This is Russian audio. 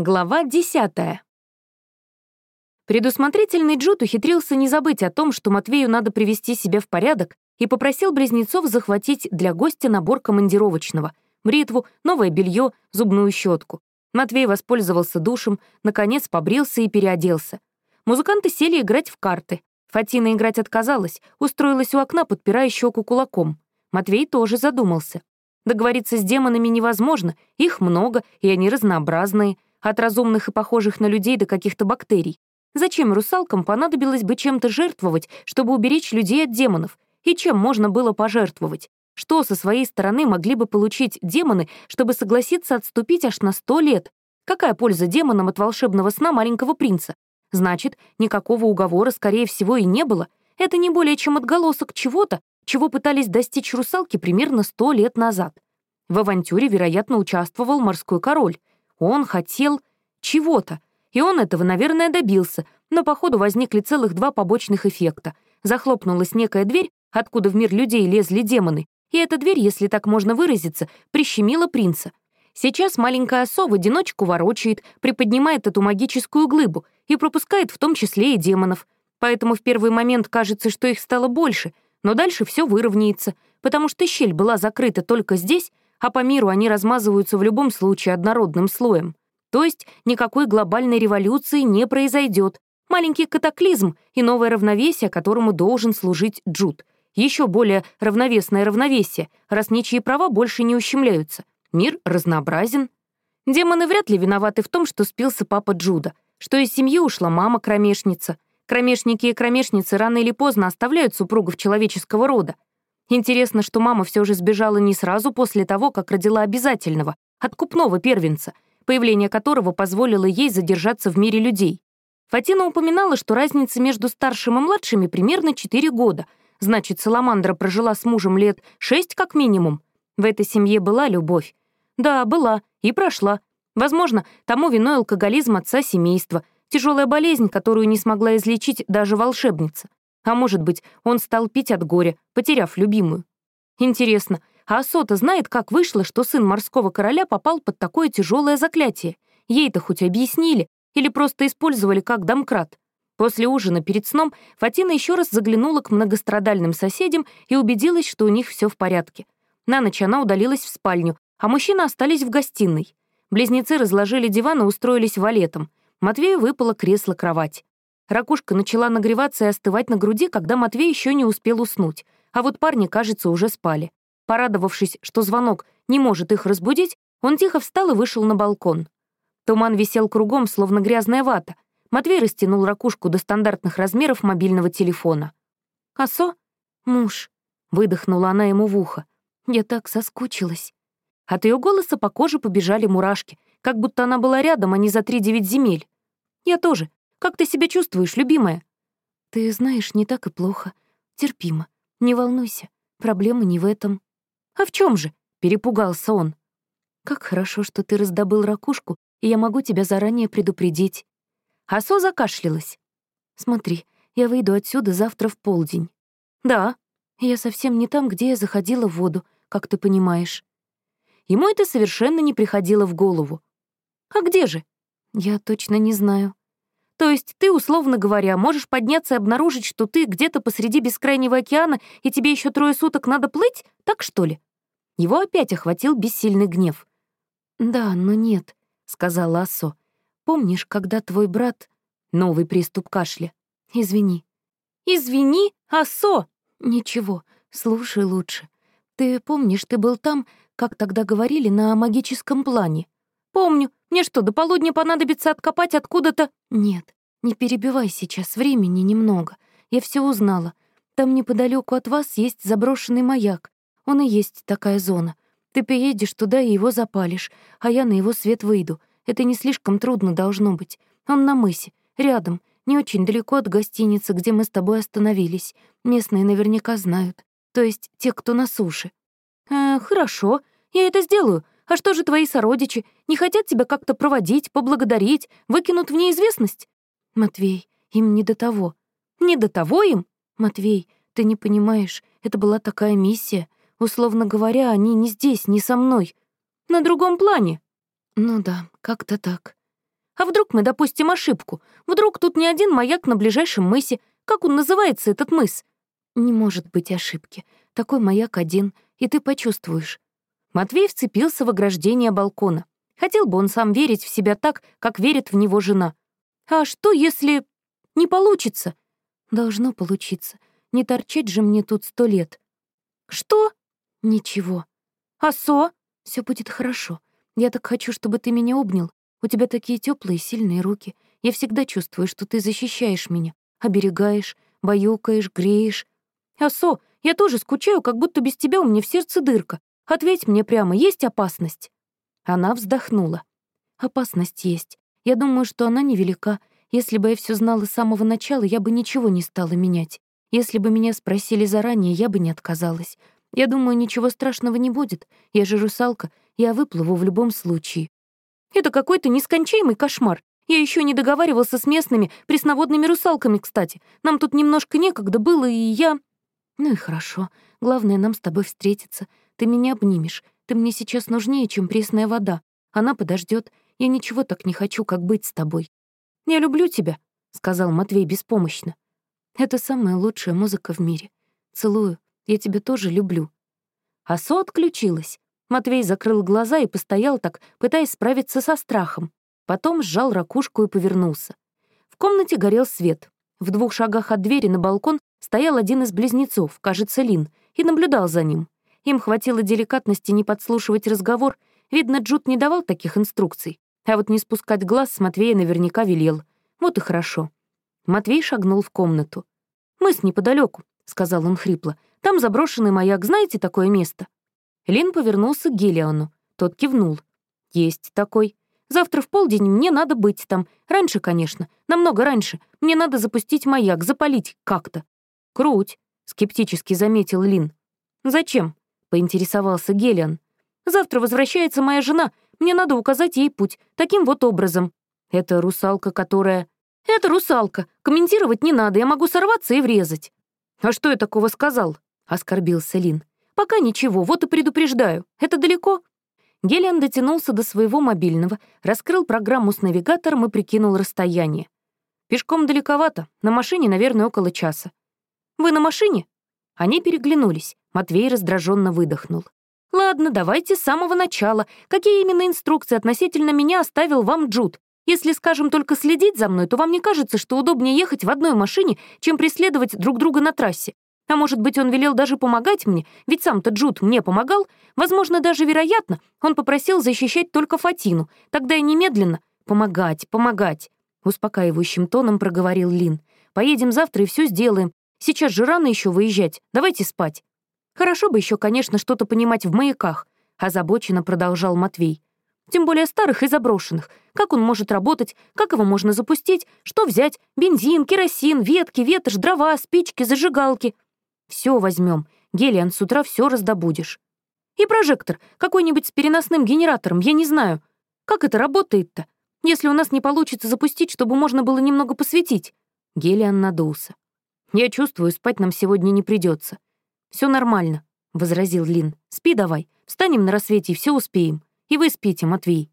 Глава десятая. Предусмотрительный Джуд ухитрился не забыть о том, что Матвею надо привести себя в порядок, и попросил близнецов захватить для гостя набор командировочного — бритву, новое белье, зубную щетку. Матвей воспользовался душем, наконец побрился и переоделся. Музыканты сели играть в карты. Фатина играть отказалась, устроилась у окна, подпирая щеку кулаком. Матвей тоже задумался. Договориться с демонами невозможно, их много, и они разнообразные — от разумных и похожих на людей до каких-то бактерий. Зачем русалкам понадобилось бы чем-то жертвовать, чтобы уберечь людей от демонов? И чем можно было пожертвовать? Что со своей стороны могли бы получить демоны, чтобы согласиться отступить аж на сто лет? Какая польза демонам от волшебного сна маленького принца? Значит, никакого уговора, скорее всего, и не было. Это не более чем отголосок чего-то, чего пытались достичь русалки примерно сто лет назад. В авантюре, вероятно, участвовал морской король. Он хотел чего-то, и он этого, наверное, добился, но походу возникли целых два побочных эффекта. Захлопнулась некая дверь, откуда в мир людей лезли демоны, и эта дверь, если так можно выразиться, прищемила принца. Сейчас маленькая осо в одиночку ворочает, приподнимает эту магическую глыбу и пропускает в том числе и демонов. Поэтому в первый момент кажется, что их стало больше, но дальше все выровняется, потому что щель была закрыта только здесь, а по миру они размазываются в любом случае однородным слоем. То есть никакой глобальной революции не произойдет. Маленький катаклизм и новое равновесие, которому должен служить Джуд. Еще более равновесное равновесие, раз ничьи права больше не ущемляются. Мир разнообразен. Демоны вряд ли виноваты в том, что спился папа Джуда, что из семьи ушла мама-кромешница. Кромешники и кромешницы рано или поздно оставляют супругов человеческого рода, Интересно, что мама все же сбежала не сразу после того, как родила обязательного, откупного первенца, появление которого позволило ей задержаться в мире людей. Фатина упоминала, что разница между старшим и младшими примерно 4 года. Значит, Саламандра прожила с мужем лет 6 как минимум. В этой семье была любовь. Да, была, и прошла. Возможно, тому виной алкоголизм отца семейства, тяжелая болезнь, которую не смогла излечить даже волшебница. А может быть, он стал пить от горя, потеряв любимую. Интересно, а Асота знает, как вышло, что сын морского короля попал под такое тяжелое заклятие? Ей-то хоть объяснили или просто использовали как домкрат? После ужина перед сном Фатина еще раз заглянула к многострадальным соседям и убедилась, что у них все в порядке. На ночь она удалилась в спальню, а мужчины остались в гостиной. Близнецы разложили диван и устроились валетом. Матвею выпало кресло-кровать. Ракушка начала нагреваться и остывать на груди, когда Матвей еще не успел уснуть, а вот парни, кажется, уже спали. Порадовавшись, что звонок не может их разбудить, он тихо встал и вышел на балкон. Туман висел кругом, словно грязная вата. Матвей растянул ракушку до стандартных размеров мобильного телефона. «Асо? Муж», — выдохнула она ему в ухо. «Я так соскучилась». От ее голоса по коже побежали мурашки, как будто она была рядом, а не за три девять земель. «Я тоже», как ты себя чувствуешь, любимая?» «Ты знаешь, не так и плохо. Терпимо. Не волнуйся. Проблема не в этом». «А в чем же?» — перепугался он. «Как хорошо, что ты раздобыл ракушку, и я могу тебя заранее предупредить». Асо закашлялась. «Смотри, я выйду отсюда завтра в полдень». «Да, я совсем не там, где я заходила в воду, как ты понимаешь». Ему это совершенно не приходило в голову. «А где же?» «Я точно не знаю». То есть ты, условно говоря, можешь подняться и обнаружить, что ты где-то посреди бескрайнего океана, и тебе еще трое суток надо плыть? Так что ли?» Его опять охватил бессильный гнев. «Да, но нет», — сказала Асо. «Помнишь, когда твой брат...» Новый приступ кашля. «Извини». «Извини, Асо!» «Ничего, слушай лучше. Ты помнишь, ты был там, как тогда говорили, на магическом плане?» «Помню. Мне что, до полудня понадобится откопать откуда-то...» «Нет, не перебивай сейчас, времени немного. Я все узнала. Там неподалеку от вас есть заброшенный маяк. Он и есть такая зона. Ты приедешь туда и его запалишь, а я на его свет выйду. Это не слишком трудно должно быть. Он на мысе, рядом, не очень далеко от гостиницы, где мы с тобой остановились. Местные наверняка знают. То есть те, кто на суше. «Э, хорошо, я это сделаю. А что же твои сородичи? Не хотят тебя как-то проводить, поблагодарить, выкинут в неизвестность? Матвей, им не до того. Не до того им? Матвей, ты не понимаешь, это была такая миссия. Условно говоря, они не здесь, не со мной. На другом плане. Ну да, как-то так. А вдруг мы допустим ошибку? Вдруг тут не один маяк на ближайшем мысе? Как он называется, этот мыс? Не может быть ошибки. Такой маяк один, и ты почувствуешь. Матвей вцепился в ограждение балкона. Хотел бы он сам верить в себя так, как верит в него жена. А что, если не получится? Должно получиться. Не торчать же мне тут сто лет. Что? Ничего. А со? Все будет хорошо. Я так хочу, чтобы ты меня обнял. У тебя такие теплые, сильные руки. Я всегда чувствую, что ты защищаешь меня, оберегаешь, баюкаешь, греешь. Асо, я тоже скучаю, как будто без тебя у меня в сердце дырка. Ответь мне прямо, есть опасность?» Она вздохнула. «Опасность есть. Я думаю, что она невелика. Если бы я все знала с самого начала, я бы ничего не стала менять. Если бы меня спросили заранее, я бы не отказалась. Я думаю, ничего страшного не будет. Я же русалка, я выплыву в любом случае. Это какой-то нескончаемый кошмар. Я еще не договаривался с местными пресноводными русалками, кстати. Нам тут немножко некогда было, и я... Ну и хорошо. Главное, нам с тобой встретиться. Ты меня обнимешь. Ты мне сейчас нужнее, чем пресная вода. Она подождет. Я ничего так не хочу, как быть с тобой. Я люблю тебя, — сказал Матвей беспомощно. Это самая лучшая музыка в мире. Целую. Я тебя тоже люблю. Асо отключилась. Матвей закрыл глаза и постоял так, пытаясь справиться со страхом. Потом сжал ракушку и повернулся. В комнате горел свет. В двух шагах от двери на балкон стоял один из близнецов, кажется, Лин, и наблюдал за ним. Им хватило деликатности не подслушивать разговор. Видно, Джуд не давал таких инструкций. А вот не спускать глаз с Матвея наверняка велел. Вот и хорошо. Матвей шагнул в комнату. «Мыс неподалеку», — сказал он хрипло. «Там заброшенный маяк, знаете такое место?» Лин повернулся к Гелиону. Тот кивнул. «Есть такой. Завтра в полдень мне надо быть там. Раньше, конечно. Намного раньше. Мне надо запустить маяк, запалить как-то». «Круть», — скептически заметил Лин. «Зачем?» — поинтересовался Гелион. «Завтра возвращается моя жена. Мне надо указать ей путь. Таким вот образом. Это русалка, которая...» «Это русалка. Комментировать не надо. Я могу сорваться и врезать». «А что я такого сказал?» — оскорбился Лин. «Пока ничего, вот и предупреждаю. Это далеко?» Гелиан дотянулся до своего мобильного, раскрыл программу с навигатором и прикинул расстояние. «Пешком далековато, на машине, наверное, около часа». «Вы на машине?» Они переглянулись. Матвей раздраженно выдохнул. «Ладно, давайте с самого начала. Какие именно инструкции относительно меня оставил вам Джуд? Если, скажем, только следить за мной, то вам не кажется, что удобнее ехать в одной машине, чем преследовать друг друга на трассе? А может быть, он велел даже помогать мне, ведь сам-то Джуд мне помогал. Возможно, даже вероятно, он попросил защищать только Фатину. Тогда и немедленно «помогать, помогать», — успокаивающим тоном проговорил Лин. «Поедем завтра и все сделаем. Сейчас же рано еще выезжать. Давайте спать». «Хорошо бы еще, конечно, что-то понимать в маяках», — озабоченно продолжал Матвей. «Тем более старых и заброшенных. Как он может работать, как его можно запустить, что взять, бензин, керосин, ветки, ветошь, дрова, спички, зажигалки». Все возьмем. Гелиан, с утра все раздобудешь. И прожектор, какой-нибудь с переносным генератором, я не знаю. Как это работает-то? Если у нас не получится запустить, чтобы можно было немного посветить. Гелиан надулся. Я чувствую, спать нам сегодня не придется. Все нормально, возразил Лин. Спи давай. Встанем на рассвете и все успеем. И вы спите, Матвей.